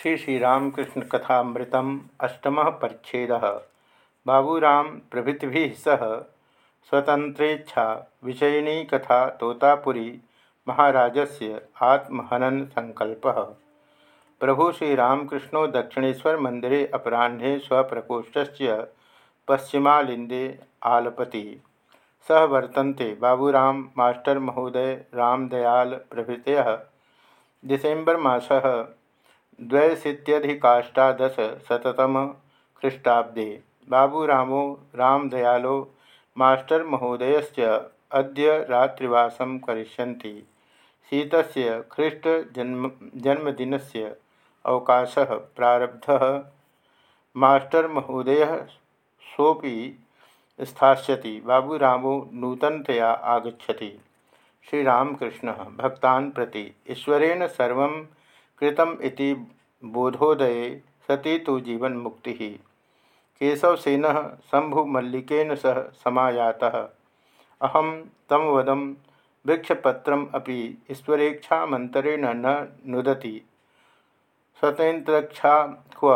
श्री श्रीरामकृष्ण कथामृतम अष्टम परिच्छेद। बाबूराम प्रभृति सह स्वतंत्रेच्छा विषयिणी कथा तोतापुरी महाराजस्य आत्महनन संकल्प। प्रभु श्रीरामकृष्णो दक्षिणेश्वर मंदिरे अपराह्ने स्वप्रकोष्ठ पश्चिमालिंदे आलपति। सह वर्तन्ते बाबूराम मास्टर महोदय रामदयाल प्रभृत डिसेम्बर मासः द्वयशीत्यधिकाष्टादशतम ख्रीष्टाब्दे। बाबूरामो रामदयालो मास्टर महोदयश्च अद्य रात्रिवासं करिष्यन्ति। शीतस्य ख्रीष्टजन्म जन्मदिनस्य अवकाशः प्रारब्धः। मास्टर महोदय सोपि स्थास्यति। बाबूरामो नूतनतया आगछति श्रीरामकृष्ण भक्तान् प्रति ईश्वरेण सर्वं कृतम इति बोधोदये सती तो जीवन मुक्ति केशवसेन शंभुमल्लिकेन सह समायाता। अहम तम वदम वृक्षपत्रम अपि ईश्वरेक्षामंतरेण न नुदति। स्वतंत्रक्षा क्व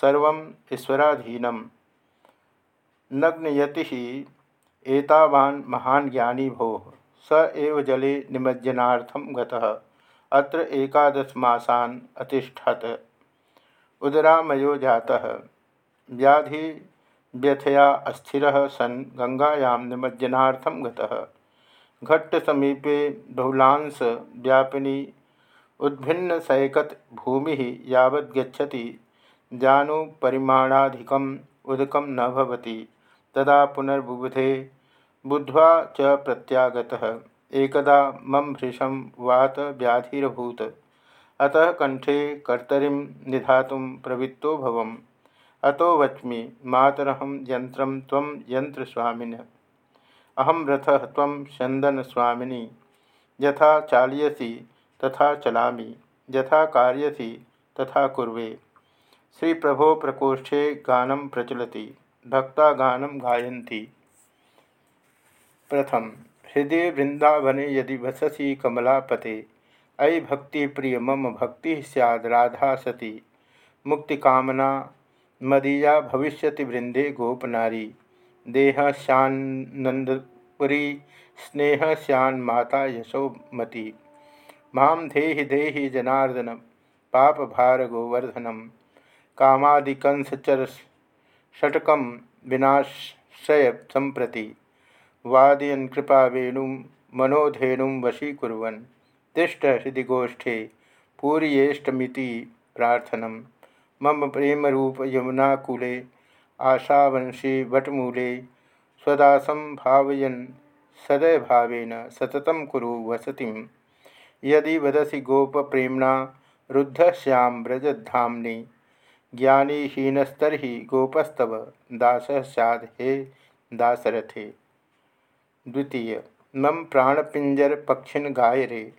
सर्व ईश्वराधीनम। नग्नयति एतावान् महान् ज्ञानी भो स एव जले गतः। अत्र एकादशमासान अतिष्ठत। उदरामयो जाता। व्याधि व्यथया अस्थिर सन् गंगायां निमज्जनार्थं गतः। घट्टसमीपे बहुलांश व्यापिनी उद्भिन्नसैकत भूमि यावद्गछति जानुपरिमाणाधिकम् उदकं न भवति। तदा पुनर्बुबुधे बुद्ध्वा च प्रत्यागतः। एकदा मम भृशं वात व्याधिभूत अतः कंठे कर्तरी निधा प्रवृत्तो भवम। अतो वच्मि, मातरहं यंत्र यंत्रस्वामिन अहम रथ तम चंदनस्वामिनी यथा चालयसी, तथा चलामी। यथा कार्यसी, तथा कुर्वे। श्री प्रभो प्रकोष्ठे गानम प्रचलति। भक्ता गानम गायन्ति। प्रथम। हृदय वृंदावने यदि वससी कमलापते। अयि भक्ति प्रिय, मम भक्ति सैद राधा सती। मुक्ति कामना, मदीया भविष्य वृंदे गोपनारी देह श्यानंदपुरी स्नेह श्यान माता यशोमती माम देहि देहि जनार्दन पाप भार गोवर्धनम। कामादिकंसचर विनाशय संप्रति। वादयन कृपावेणु मनोधेनु वशीकुर्वन्। तिष्ठ हृदिगोष्ठे पूरियेष्टमिति प्रार्थन मम प्रेमरूप यमुनाकूले, आशावंशी वटमूले स्वदासं भावयन् सदैभावेन सततं कुरु वसति यदि वदसि गोपप्रेम्णा रुद्धश्यां व्रजधाम्नि ज्ञानीहीनस्तर्हि गोपस्तव दासः स्याद् हे दासरथे। द्वितीय। मम प्राणपिंजर पक्षिन गाय रे।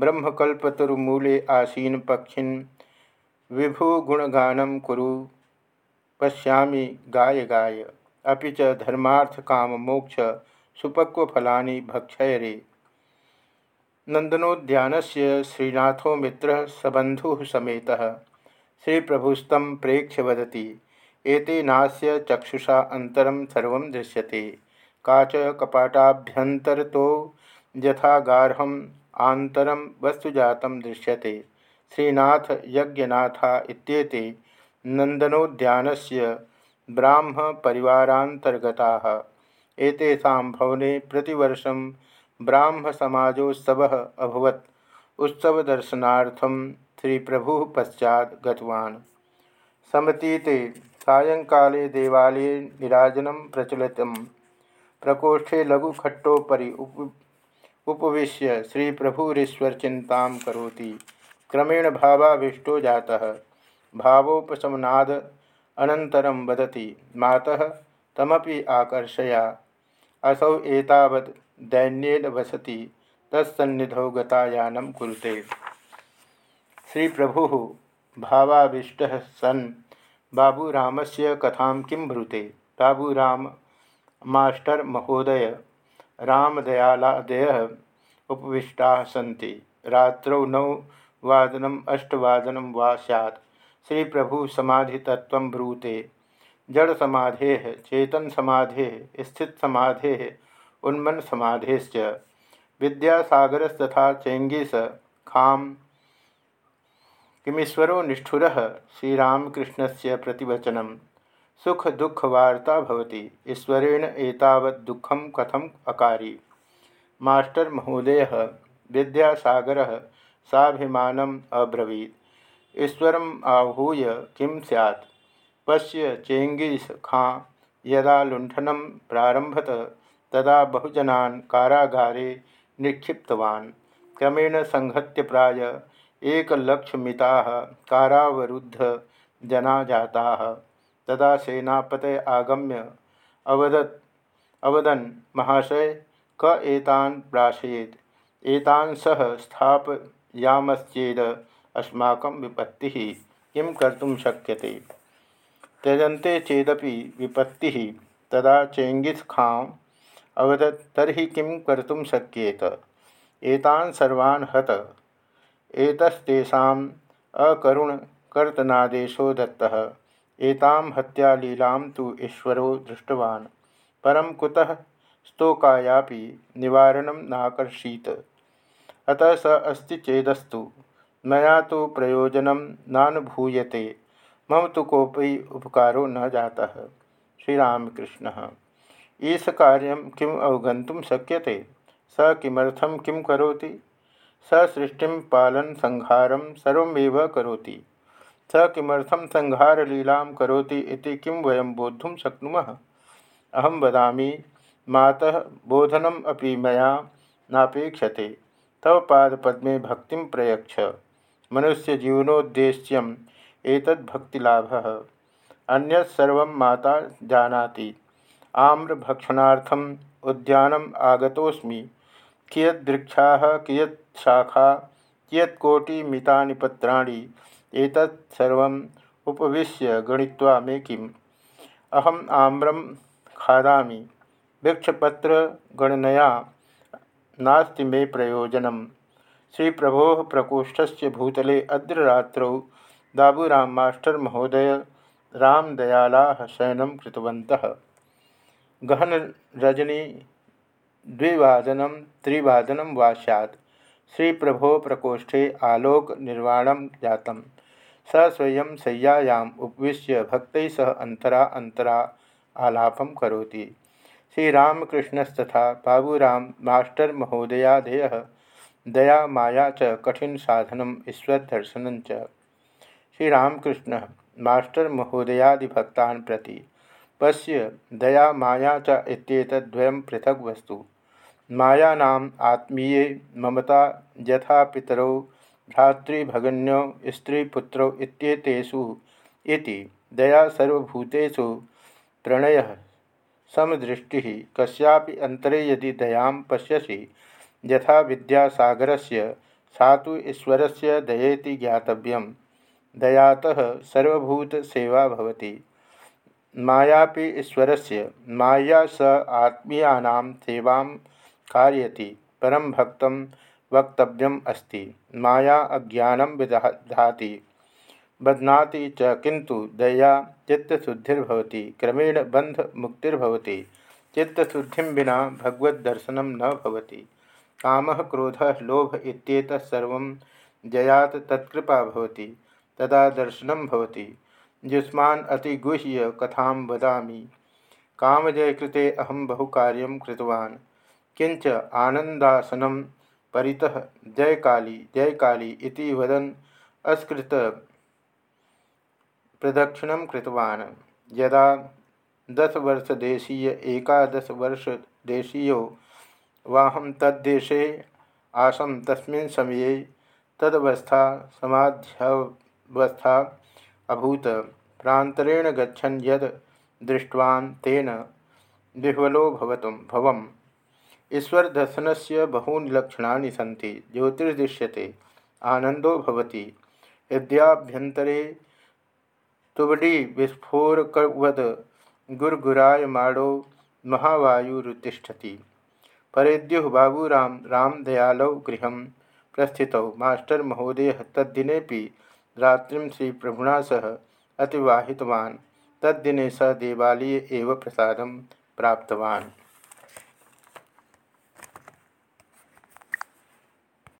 ब्रह्मकल्पतरुमूले आसीन पक्षिन। विभुगुणगानम कुरु। पश्यामि गाय गाय। अभी च धर्मार्थ काम मोक्ष। सुपक्वफलानि भक्षय रे। नंदनोद्यानस्य श्रीनाथो मित्र सबंधु समेत। श्रीप्रभुस्त प्रेक्ष्य वदती। एते नास्य चक्षुषा अंतरम सर्व दृश्यते। काच कपाटाभ्यंतर तो यथागारहम आंतरम वस्तुजात दृश्यते। श्रीनाथ यज्ञनाथा इत्येते नंदनोद्यानस्य ब्राह्म परिवारांतर्गताः एतेषां भवने प्रतिवर्षं समाजोत्सवः अभवत्। उत्सवदर्शनार्थं श्रीप्रभुः पश्चात् गतवान्। समतीते सायंकाले देवालये निराजनं प्रचलितम्। प्रकोष्ठे लघुखट्टोपरि उप, उपविश्य श्री प्रभुरीश्वर चिंता करोति। क्रमेण भावाविष्टो जाता। भावोपशमनाद अनन्तरं वदति, मातः, तमपि आकर्षया। असौ एतावत् दैन्येन वसति, तत्सन्निधौ गतायानं कुरुते। श्रीप्रभुः भावाविष्टः सन्, बाबूरामस्य कथां किं ब्रूते बाबूराम मास्टर महोदय, रामदयालादय उपविष्टा सी रात्रौ नौ वादनम अष्टवादनं सैत् श्री प्रभु समाधि तत्व ब्रूते। जड़ समाधे चेतन समाधे स्थित समाधे उन्मन समाधे विद्यासागरस्तथा चेंगीस खाम किमीश्वरो निष्ठुर श्रीरामकृष्ण से प्रतिवचन सुख दुख वार्ता भवति ईश्वरेण एतावत् दुखम कथम अकारी। मास्टर महोदय, विद्यासागर साभिमानम अब्रवीत। ईश्वर आहूय किं सैत् पश्य चेंगीस खां यदा लुंठन प्रारंभत तदा बहुजना कारागारे निक्षिप्तवान्। क्रमेण संहत्य प्राय एकलक्षमिताः कारावरुद्ध जना जाताः तदा सेनापते आगम्य। अवदत् अवदन् महाशय, क एतान् प्राशयेत्। एतान् सह स्थापयामश्चेद अस्माकं विपत्तिः। किं कर्तुं शक्यते? त्यजन्ते चेदपि विपत्ति। तदा चेंगिस खां अवदत् तरी किं कर्तुं शक्येत? एतान् सर्वान् हत। एतस्तेषाम् अकरुणकर्तनादेशो दत्तः। एतां हत्यालीलां तु ईश्वरो दृष्टवान्। परं कुतः स्तोकायापि निवारणं नाकर्षीत। अतः स अस्ति चेदस्तु। मया तो प्रयोजनं नानुभूयते। मम तो कोपी उपकारो न जाता। श्रीरामकृष्ण। ईश कार्य किम अवगंतुम शक्यते? स किमर्थम किम करोति? स सृष्टि पालन संहारम सर्वेव करोति। स किमर्थम संहारलीला करोति इति किं वयं बोद्धुं शक्नुमः? अहं वदामि, मातः बोधनम अपि मया नापेक्षते। तव पादपद्मे भक्ति प्रयक्ष। मनुष्य जीवनोद्देश्यम एतद्भक्तिलाभः अन्यत् माता जानाति। आम्रभक्षणार्थम् उद्यानम् आगतोऽस्मि। कियद्वृक्षाः कियत् शाखा कियत्कोटिमितानि पत्राणि एतत् सर्वम् उपविश्य गणित्वा मे किम्? अहम् आम्रं खादामि। वृक्षपत्रगणनया नास्ति मे प्रयोजनं श्रीप्रभोः प्रकोष्ठस्य भूतले अद्य रात्रौ बाबूराम मास्टर महोदय रामदयाला शयन कृतवन्तः। गहन रजनी द्विवादन, त्रिवादन वा सैत् श्री प्रभो प्रकोष्ठे आलोक निर्वाण जात स स्वयं शय्यायाम् उपविश्य भक्त सह अंतरा अंतरा आलापं करोति। श्रीरामकृष्णस्तथा बाबूराम मास्टर महोदयादय दया, माया च कठिन साधनम ईश्वरदर्शन श्रीरामकृष्ण मास्टर महोदयादिभक्ता प्रति पश्य दया, माया च पृथक वस्तु। मायानाम आत्मीय ममता यथा पितरौ भ्रातृभगिन्यौ, स्त्रीपुत्रौ इत्येतेषु इति दया सर्वभूतेषु प्रणय समदृष्टि कस्यापि अंतरे यदि दया पश्यसि, यथा विद्यासागर से तो ईश्वर से दयेति ज्ञातव्यम दयातः सर्वभूत सेवा भवति। मायापि ईश्वरस्य, माया स आत्मीयानां सेवां कारयति। परम भक्त वक्तव्यम अस्ति। माया अज्ञानं विदधाति। बध्नाति च किंतु दया चित्तशुद्धिर्भवति। क्रमेण बंध मुक्तिर्भवति चित्तशुद्धिं विना भगवद्दर्शनं न भवति। कामः, क्रोधः, लोभ इत्येतत् सर्वं जयात तत्कृपा भवति। तदा दर्शन होती युष्मान अतिगुह्य कथा वदा कामजय कृते अहम बहुकार्य कृतवान्। किंच आनंदासनम परितः जय काली जय काली इति वदन् अस्कृत प्रदक्षिण कृतवान्। यदा दशवर्षदेशीय, एकादशवर्षदेशीयो वाहम तद्देशे आसम तस्मिन् समये तदवस्था समाध्य वस्था अभूत। प्रातरेण गच्छन् यद दृष्टवान् तेन विह्वलो भवतुं, भवम्। ईश्वरदर्शनस्य बहूनि लक्षणानि सन्ति, ज्योतिर्दृश्यते, आनन्दो भवति। हृदयाभ्यन्तरे तुवडी विस्फोरकवद गुरगुरायमाणो महावायुरुतिष्ठति। परेद्युः बाबूराम रामदयालौ गृह प्रस्थितौ। मास्टर महोदय तद्दिने रात्रि श्री प्रभुना सह अतिवाहितवान्। तद्दिने स देवालये एव प्रसादं प्राप्तवान्।